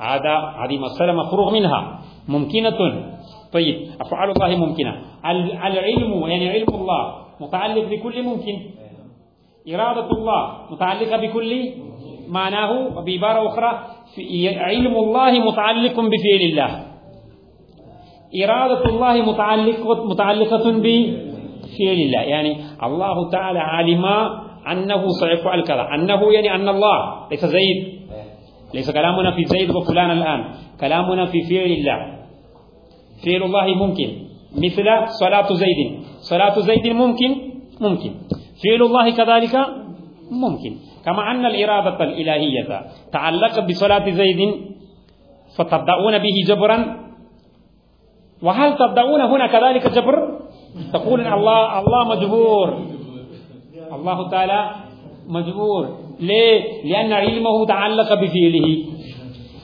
A: هذا هذه مسألة مفروغ منها. ممكنة. طيب أفعال الله ممكنة. العلم يعني علم الله متعلق بكل ممكن. إرادة الله متعلقة بكل معناه. بعبارة أخرى علم الله متعلق بفعل الله. إرادة الله متعلقة متعلقة بفعل الله. يعني الله تعالى علم أنه سيفعل كذا. أنه يعني أن الله. ليس زيد. ليس كلامنا في زيد وفلان الآن. كلامنا في فعل الله. فعل الله ممكن. مثل صلاة زيد. صلاة زيد ممكن؟ ممكن. فعل الله كذلك ممكن. كما أن الإرادة الإلهية تعلقت بصلاة زيد فتبدأون به جبرا. وهل تبدأون هنا كذلك جبر؟ تقول الله الله مجبور. الله تعالى مجبور. ليه؟ لأن علمه تعلق بفعله.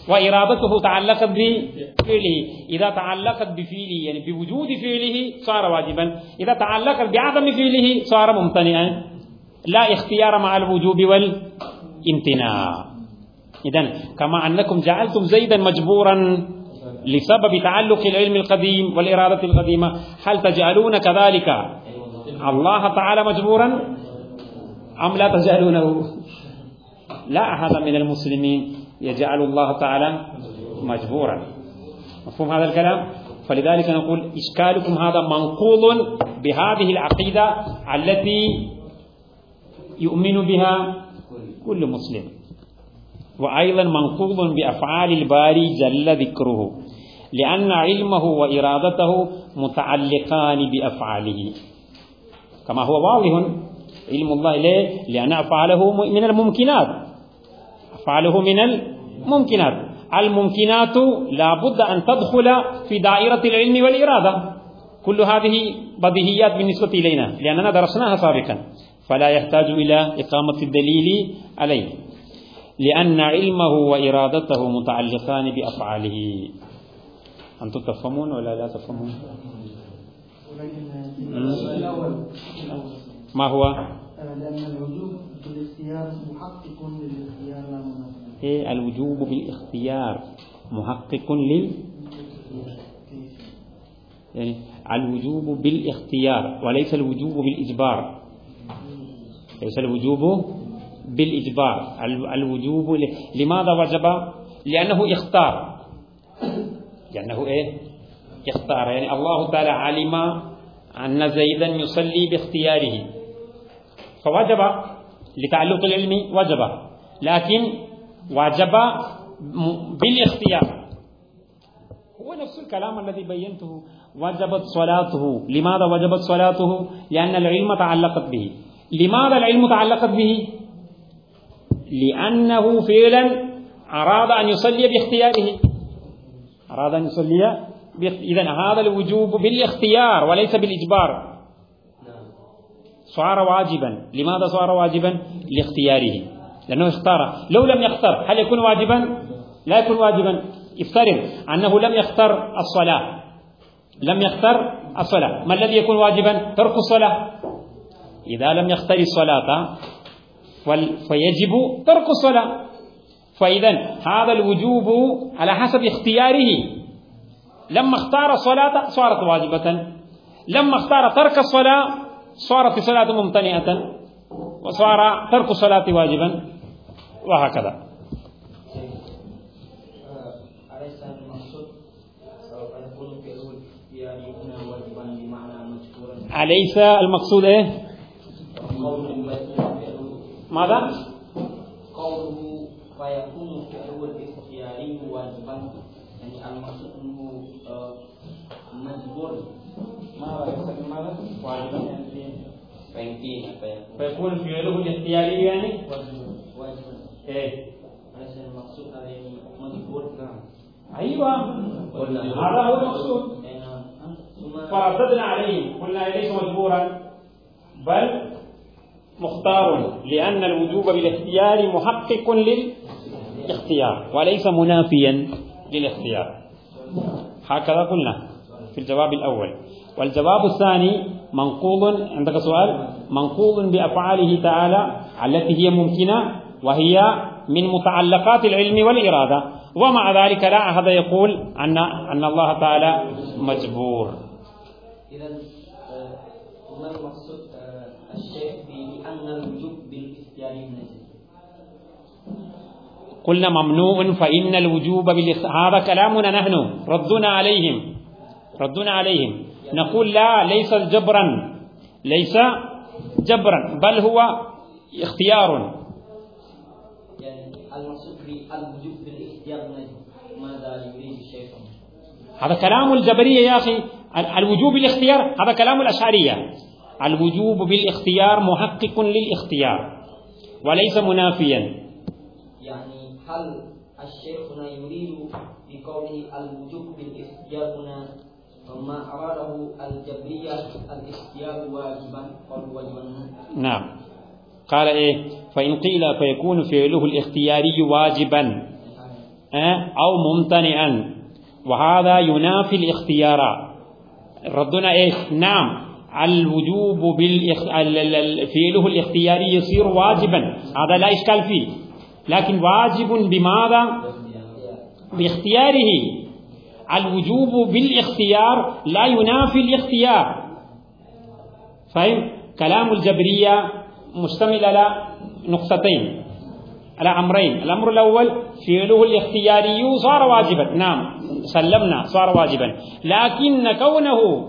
A: وإرادته تعلقت بفعله. إذا تعلقت بفعله يعني بوجود فعله صار واجبا. إذا تعلقت بعدم فعله صار ممتنعا. لا اختيار مع الوجوب والامتناع. إذا كما أنكم جعلتم زيدا مجبورا لسبب تعلق العلم القديم والإرادة القديمة هل تجعلون كذلك الله تعالى مجبورا أم لا تجعلونه؟ لا هذا من المسلمين. يجعل الله تعالى مجبورا. مفهوم هذا الكلام؟ فلذلك نقول إشكالكم هذا منقوض بهذه العقيدة التي يؤمن بها كل مسلم. وأيضا منقوض بأفعال الباري جل ذكره لأن علمه وإرادته متعلقان بأفعاله. كما هو واضح علم الله ليه لأن أفعاله من الممكنات. أفعاله من الممكنات. الممكنات لا بد أن تدخل في دائرة العلم والإرادة. كل هذه بديهيات بالنسبة إلينا لأننا درسناها سابقا. فلا يحتاج إلى إقامة الدليل عليه. لأن علمه وإرادته متعلقان بأفعاله. أنتم تفهمون ولا لا تفهمون؟ ما هو؟
B: لأن الوجوب بالاختيار محقق للاختيار لا منافي
A: إيه؟ الوجوب بالاختيار محقق لل يعني الوجوب بالاختيار وليس الوجوب بالإجبار. ليس الوجوب بالإجبار. الوجوب لماذا وجب؟ لأنه اختار لأنه إيه؟ اختار يعني الله تعالى علم أن زيدا يصلي باختياره. فوجب لتعلق العلم وجب. لكن وجب بالاختيار. هو نفس الكلام الذي بينته. وجبت صلاته. لماذا وجبت صلاته؟ لأن العلم تعلقت به. لماذا العلم تعلقت به؟ لأنه فعلا أراد أن يصلي باختياره. أراد أن يصلي إذا هذا الوجوب بالاختيار وليس بالإجبار. صار واجبا. لماذا صار واجبا؟ لاختياره. لأنه اختار. لو لم يختر هل يكون واجبا؟ لا يكون واجبا. افترض أنه لم يختر الصلاة. لم يختر الصلاة. ما الذي يكون واجبا؟ ترك الصلاة. إذا لم يختر الصلاة فيجب ترك الصلاة. فإذا هذا الوجوب على حسب اختياره. لما اختار الصلاة صارت واجبة. لما اختار ترك الصلاة صارت الصلاة ممتنئة وصار ترك الصلاة واجبا وهكذا.
D: أليس المقصود
A: إيه؟ ماذا؟
D: قوله فيكون فعل الاختيار واجبا. يعني المقصود أنه آه، مجبور. ما يسمى ماذا؟
A: واجبا.
C: فيمكن فيكون
A: فعله الاختياري يعني
D: واجبا أليس المقصود عليه مجبور؟ نعم
A: أيوة هذا هو المقصود فرددنا عليه قلنا ليس مجبورا بل مختار لأن الوجوب بالاختيار محقق للاختيار وليس منافيا للاختيار هكذا قلنا في الجواب الأول والجواب الثاني منقوض؟ عندك سؤال؟ منقوض بأفعاله تعالى التي هي ممكنة وهي من متعلقات العلم والإرادة. ومع ذلك لا أحد يقول أن أن الله تعالى مجبور.
D: إذا آه، ما المقصود آه، الشيخ بأن الوجوب بالإختيار نجد
A: قلنا ممنوع فإن الوجوب بالاخ... هذا كلامنا نحن. ردنا عليهم. ردنا عليهم. نقول لا ليس جبرا ليس جبرا بل هو اختيار.
D: يعني
A: هذا كلام الجبرية يا أخي. ال- الوجوب بالاختيار هذا كلام الأشعرية. الوجوب بالاختيار محقق للاختيار وليس منافيا.
D: يعني هل الشيخ يريد بقوله الوجوب بالاختيار هنا أراده الجبرية الاختيار واجبا قالوا واجبا.
A: نعم. قال إيه؟ فإن قيل فيكون فعله الاختياري واجبا أه؟ أو ممتنعا. وهذا ينافي الاختيار. ردنا إيه نعم. الوجوب فعله الاختياري يصير واجبا. هذا لا إشكال فيه. لكن واجب بماذا؟ باختياره. الوجوب بالاختيار لا ينافي الاختيار. فهم كلام الجبرية مشتمل على نقطتين على أمرين. الأمر الأول فعله الاختياري صار واجبا. نعم سلمنا صار واجبا. لكن كونه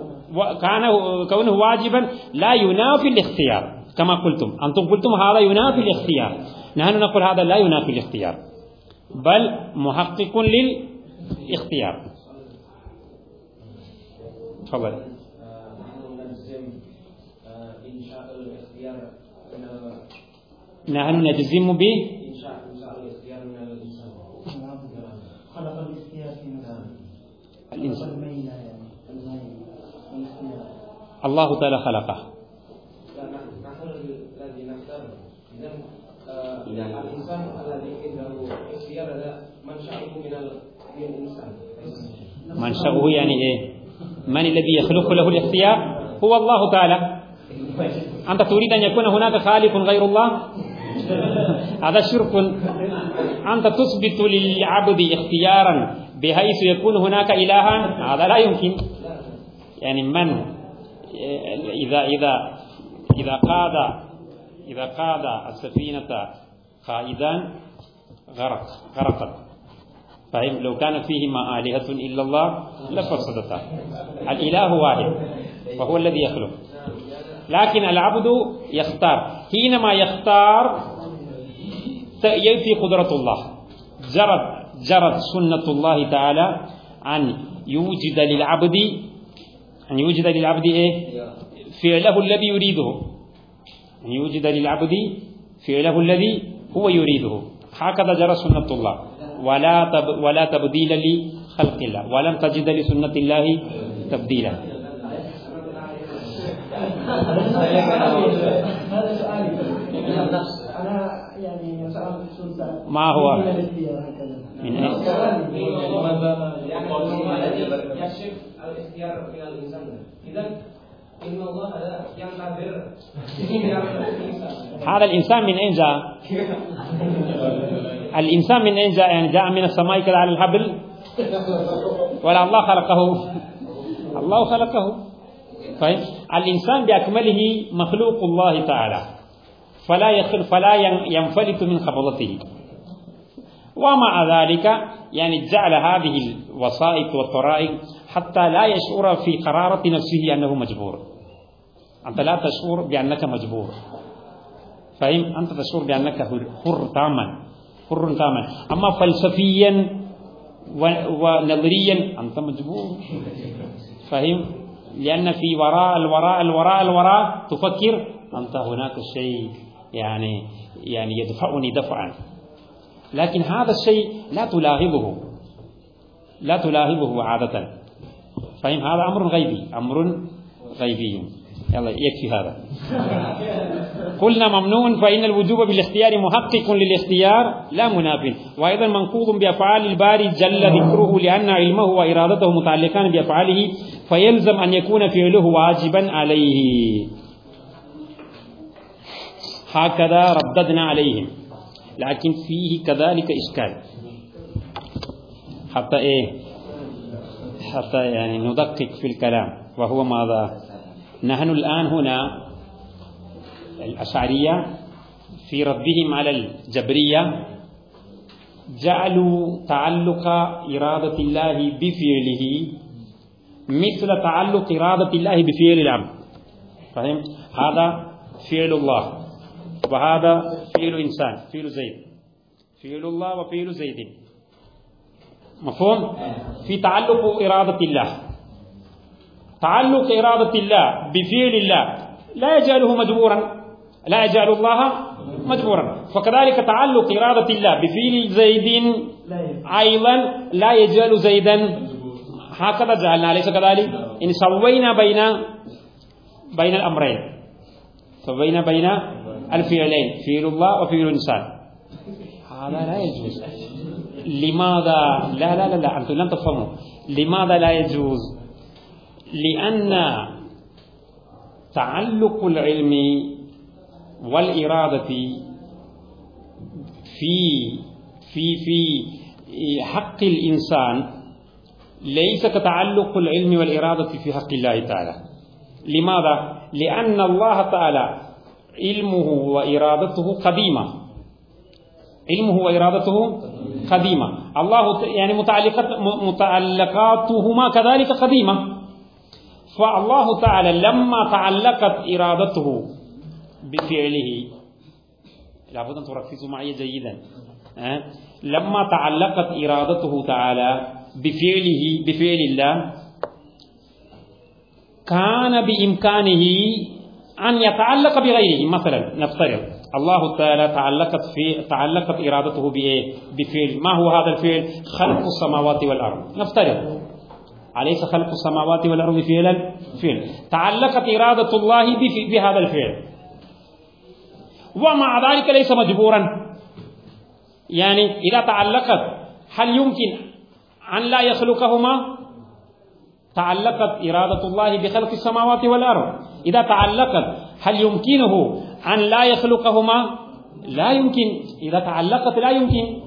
A: كونه واجبا لا ينافي الاختيار. كما قلتم أنتم قلتم هذا ينافي الاختيار. نحن نقول هذا لا ينافي الاختيار. بل محقق للاختيار. تفضل.
D: نحن من
A: نحن نجزم به
D: الإنسان.
A: الإنسان.
B: الميل يعني
A: الله تعالى خلقه.
D: آه،
C: إذا-
D: الإنسان الذي عنده اختيار هذا منشأه من ال- من الإنسان.
A: منشأه يعني إيه؟ من الذي يخلق له الاختيار؟ هو الله تعالى. أنت تريد أن يكون هناك خالق غير الله؟ هذا شرك. أنت تثبت للعبد اختيارا بحيث يكون هناك إلها؟ هذا لا يمكن. يعني من؟ إذا إذا إذا قاد إذا قاد السفينة قائدان غرق غرقت. فهم لو كان فيهما آلهة إلا الله لفسدتا. الإله واحد وهو الذي يخلق. لكن العبد يختار. حينما يختار يأتي قدرة الله. جرت جرت سنة الله تعالى أن يوجد للعبد أن يوجد للعبد إيه؟ فعله الذي يريده. أن يوجد للعبد فعله الذي هو يريده. هكذا جرى سنة الله. ولا تب ولا تبديل خلق الله ولن تجد لسنة الله تبديلا ما هو؟
B: من
A: أين؟
D: يكشف الاختيار من الإنسان إذا إن الله لا ينتظر [LAUGHS]
A: هذا الإنسان من أين جاء؟ [LAUGHS] الإنسان من أين جاء؟ يعني جاء من السماء كذا على الحبل ولا الله خلقه. الله خلقه. طيب. الإنسان بأكمله مخلوق الله تعالى. فلا يخل فلا ين- ينفلت من خبضته ومع ذلك يعني جعل هذه الوسائط والطرائق حتى لا يشعر في قرارة نفسه أنه مجبور. أنت لا تشعر بأنك مجبور. فهم أنت تشعر بأنك حر تاما. حر تاما. أما فلسفيا ونظريا أنت مجبور. فهم لأن في وراء الوراء الوراء الوراء تفكر أنت هناك شيء يعني يعني يدفعني دفعا. لكن هذا الشيء لا تلاحظه لا تلاحظه عادة. فهم هذا أمر غيبي أمر غيبي. يلا يكفي هذا. قلنا ممنوع فإن الوجوب بالاختيار محقق للاختيار لا مناف. وأيضا منقوض بأفعال الباري جل ذكره لأن علمه وإرادته متعلقان بأفعاله فيلزم أن يكون فعله واجبا عليه. هكذا رددنا عليهم. لكن فيه كذلك إشكال. حتى إيه؟ حتى يعني ندقق في الكلام وهو ماذا؟ نحن الآن هنا الأشعرية في ردهم على الجبرية جعلوا تعلق إرادة الله بفعله مثل تعلق إرادة الله بفعل العبد. فهم هذا فعل الله وهذا فعل إنسان فعل زيد. فعل الله وفعل زيد. مفهوم؟ في تعلق إرادة الله. تعلق إرادة الله بفعل الله. لا يجعله مجبورا. لا يجعل الله مجبورا. فكذلك تعلق إرادة الله بفعل زيد. أيضا لا يجعل زيدا. هكذا جعلنا. أليس كذلك؟ إن سوينا بين بين الأمرين. سوينا بين الفعلين. فعل الله وفعل الإنسان. هذا لا يجوز. لماذا لا لا لا, لا أنتم لن تفهموا. لماذا لا يجوز؟ لأن تعلق العلم والإرادة في في في حق الإنسان ليس كتعلق العلم والإرادة في حق الله تعالى. لماذا؟ لأن الله تعالى علمه وإرادته قديمة. علمه وإرادته قديمة. الله يعني متعلقات متعلقاتهما كذلك قديمة. فالله تعالى لما تعلقت إرادته بفعله لابد أن تركزوا معي جيدا؟ لما تعلقت إرادته تعالى بفعله بفعل الله كان بإمكانه أن يتعلق بغيره. مثلا نفترض الله تعالى تعلقت في تعلقت إرادته بإيه؟ بفعل. ما هو هذا الفعل؟ خلق السماوات والأرض. نفترض. أليس خلق السماوات والأرض فعلا؟ فعل. تعلقت إرادة الله بهذا الفعل. ومع ذلك ليس مجبورا. يعني إذا تعلقت هل يمكن أن لا يخلقهما؟ تعلقت إرادة الله بخلق السماوات والأرض. إذا تعلقت هل يمكنه أن لا يخلقهما لا يمكن. إذا تعلقت لا يمكن.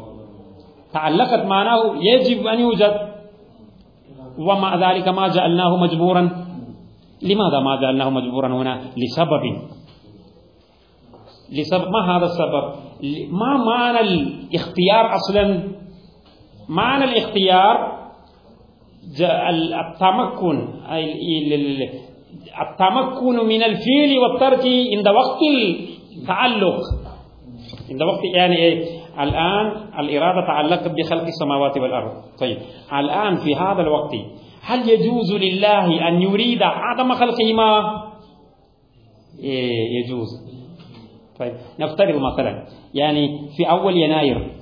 A: تعلقت معناه يجب أن يوجد. ومع ذلك ما جعلناه مجبورا. لماذا ما جعلناه مجبورا هنا؟ لسبب. لسبب. ما هذا السبب؟ ما معنى الاختيار أصلا؟ معنى الاختيار التمكن التمكن من الفعل والترك عند وقت التعلق. عند وقت يعني إيه؟ الآن الإرادة تعلقت بخلق السماوات والأرض. طيب الآن في هذا الوقت هل يجوز لله أن يريد عدم خلقهما؟ إيه يجوز. طيب نفترض مثلا يعني في أول يناير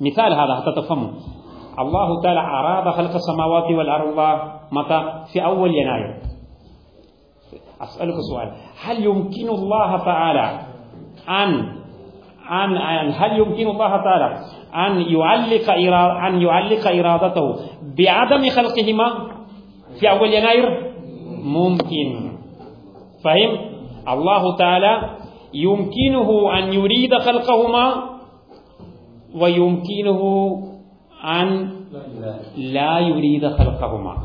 A: مثال هذا حتى تفهموا. الله تعالى أراد خلق السماوات والأرض متى؟ في أول يناير. أسألك سؤال. هل يمكن الله تعالى أن أن أن- هل يمكن الله تعالى أن يعلق أن يعلق إرادته بعدم خلقهما في أول يناير؟ ممكن. فهم؟ الله تعالى يمكنه أن يريد خلقهما ويمكنه أن لا يريد خلقهما.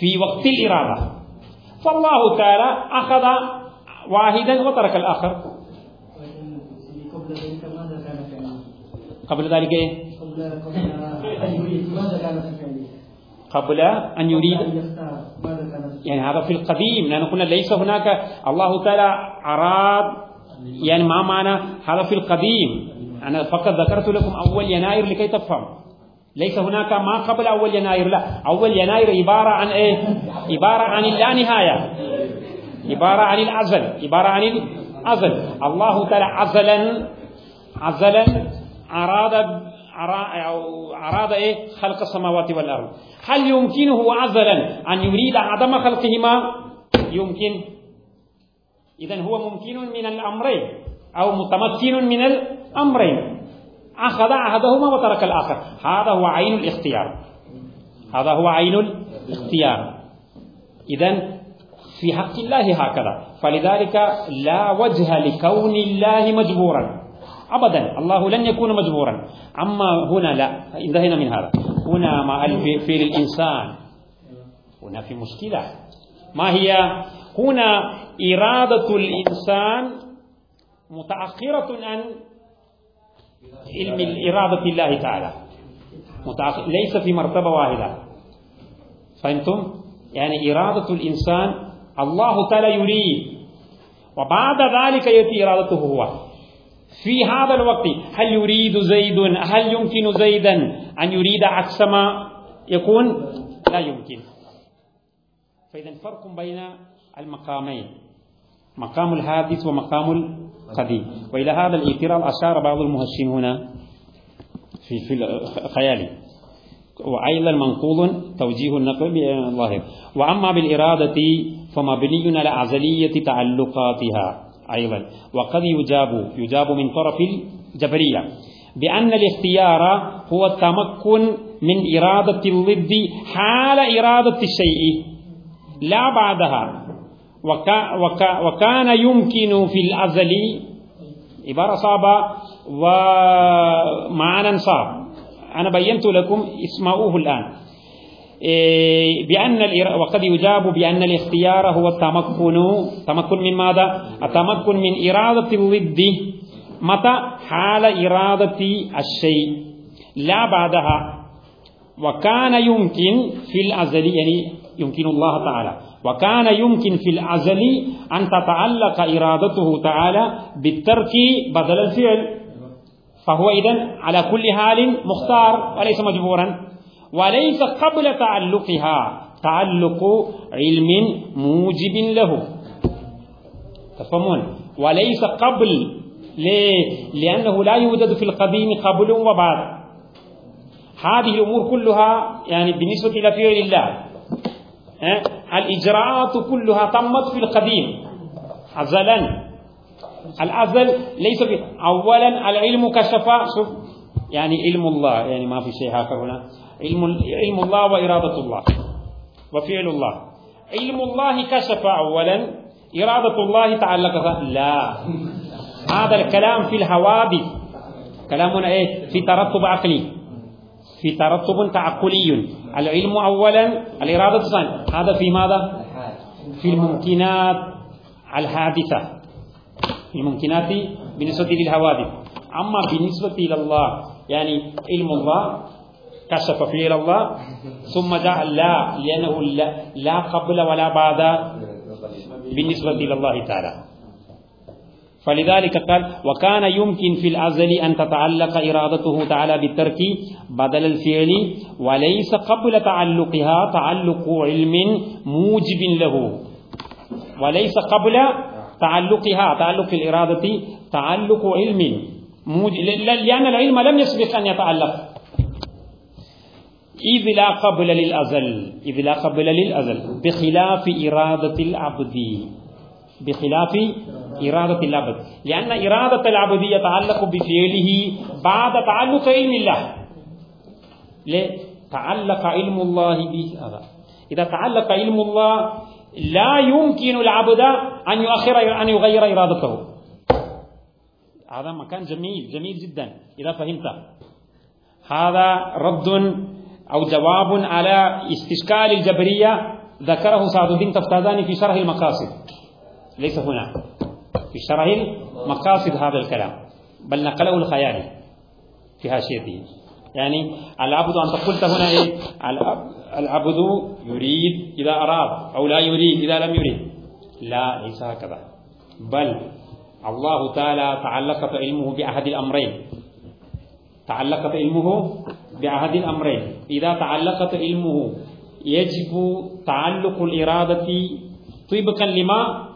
A: في وقت الإرادة. فالله تعالى أخذ واحدا وترك الآخر
B: قبل ذلك فعله؟
A: قبل
B: أن يريد؟
A: يعني هذا في القديم لأن قلنا ليس هناك الله تعالى أراد يعني ما معنى هذا في القديم أنا فقط ذكرت لكم أول يناير لكي تفهم ليس هناك ما قبل أول يناير لا. أول يناير عبارة عن إيه؟ عبارة عن اللا نهاية عبارة عن الأزل. عبارة عن الأزل. الله تعالى أزلا أزلا أراد أراد إيه؟ خلق السماوات والأرض. هل يمكنه أزلا أن يريد عدم خلقهما؟ يمكن. إذا هو ممكن من الأمرين أو متمكن من الأمرين. أخذ أحدهما وترك الآخر. هذا هو عين الاختيار. هذا هو عين الاختيار. إذا في حق الله هكذا. فلذلك لا وجه لكون الله مجبورا. أبدا. الله لن يكون مجبورا. أما هنا لا. انتهينا من هذا. هنا مع فعل الإنسان. هنا في مشكلة. ما هي؟ هنا إرادة الإنسان متأخرة عن علم إرادة الله تعالى. ليس في مرتبة واحدة. فهمتم؟ يعني إرادة الإنسان الله تعالى يريد. وبعد ذلك يأتي إرادته هو. في هذا الوقت هل يريد زيد؟ هل يمكن زيدا أن يريد عكس ما يكون؟ لا يمكن. فإذا فرق بين المقامين. مقام الحادث ومقام القديم. وإلى هذا الاعتراض أشار بعض المهشمون في في الخيال. وأيضا منقول توجيه النقل بالظاهر. وأما بالإرادة فمبني على أزلية تعلقاتها أيضا. وقد يجاب يجاب من طرف الجبرية بأن الاختيار هو التمكن من إرادة الضد حال إرادة الشيء. لا بعدها. وكا وكا وكان يمكن في الأزل عبارة صعبة ومعنى صعب. أنا بينت لكم اسمعوه الآن. إيه، بأن وقد يجاب بأن الاختيار هو التمكن. تمكن من ماذا؟ التمكن من إرادة الضد متى؟ حال إرادة الشيء. لا بعدها. وكان يمكن في الأزل يعني يمكن الله تعالى. وكان يمكن في الأزل أن تتعلق إرادته تعالى بالترك بدل الفعل. فهو إذن على كل حال مختار وليس مجبورا. وليس قبل تعلقها تعلق علم موجب له. تفهمون؟ وليس قبل. ليه؟ لأنه لا يوجد في القديم قبل وبعد. هذه الأمور كلها يعني بالنسبة إلى فعل الله؟ الإجراءات كلها تمت في القديم. أزلا. الأزل ليس في أولا العلم كشف شوف يعني علم الله يعني ما في شيء آخر هنا. علم علم الله وإرادة الله وفعل الله. علم الله كشف أولا إرادة الله تعلق لا. هذا الكلام في الحوادث كلامنا إيه؟ في ترتب عقلي. في ترتب تعقلي. العلم أولا الإرادة ثانيا هذا في ماذا؟ في الممكنات الحادثة. في الممكنات بالنسبة للحوادث أما بالنسبة إلى الله يعني علم الله كشف فعل الله ثم جاء لا لأنه لا, لا قبل ولا بعد بالنسبة إلى الله تعالى. فلذلك قال وكان يمكن في الأزل أن تتعلق إرادته تعالى بالترك بدل الفعل وليس قبل تعلقها تعلق علم موجب له. وليس قبل تعلقها تعلق الإرادة تعلق علم موجب لأن العلم لم يسبق أن يتعلق. إذ لا قبل للأزل إذ لا قبل للأزل بخلاف إرادة العبد بخلاف إرادة العبد لأن إرادة العبد يتعلق بفعله بعد تعلق علم الله ليه؟ تعلق علم الله به هذا إذا تعلق علم الله لا يمكن العبد أن يؤخر أن يغير إرادته هذا مكان جميل جميل جدا إذا فهمت هذا رد أو جواب على استشكال الجبرية ذكره سعد الدين تفتازاني في شرح المقاصد ليس هنا في شرح المقاصد هذا الكلام. بل نقله الخيالي في هاشيته. يعني العبد أنت قلت هنا إيه؟ العبد يريد إذا أراد أو لا يريد إذا لم يريد. لا ليس هكذا. بل الله تعالى تعلقت علمه بأحد الأمرين. تعلقت علمه بأحد الأمرين. إذا تعلقت علمه يجب تعلق الإرادة طبقا لما؟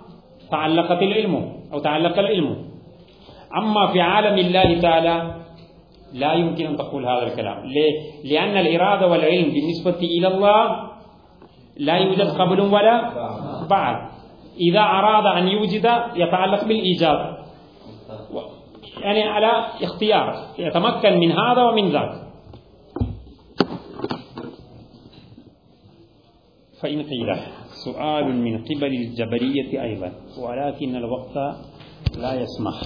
A: تعلقت العلم أو تعلق العلم. أما في عالم الله تعالى لا يمكن أن تقول هذا الكلام. ليه؟ لأن الإرادة والعلم بالنسبة إلى الله لا يوجد قبل ولا بعد. إذا أراد أن يوجد يتعلق بالإيجاد. يعني على اختيار يتمكن من هذا ومن ذاك. فإن قيل. سؤال من قبل الجبرية أيضا ولكن الوقت لا يسمح.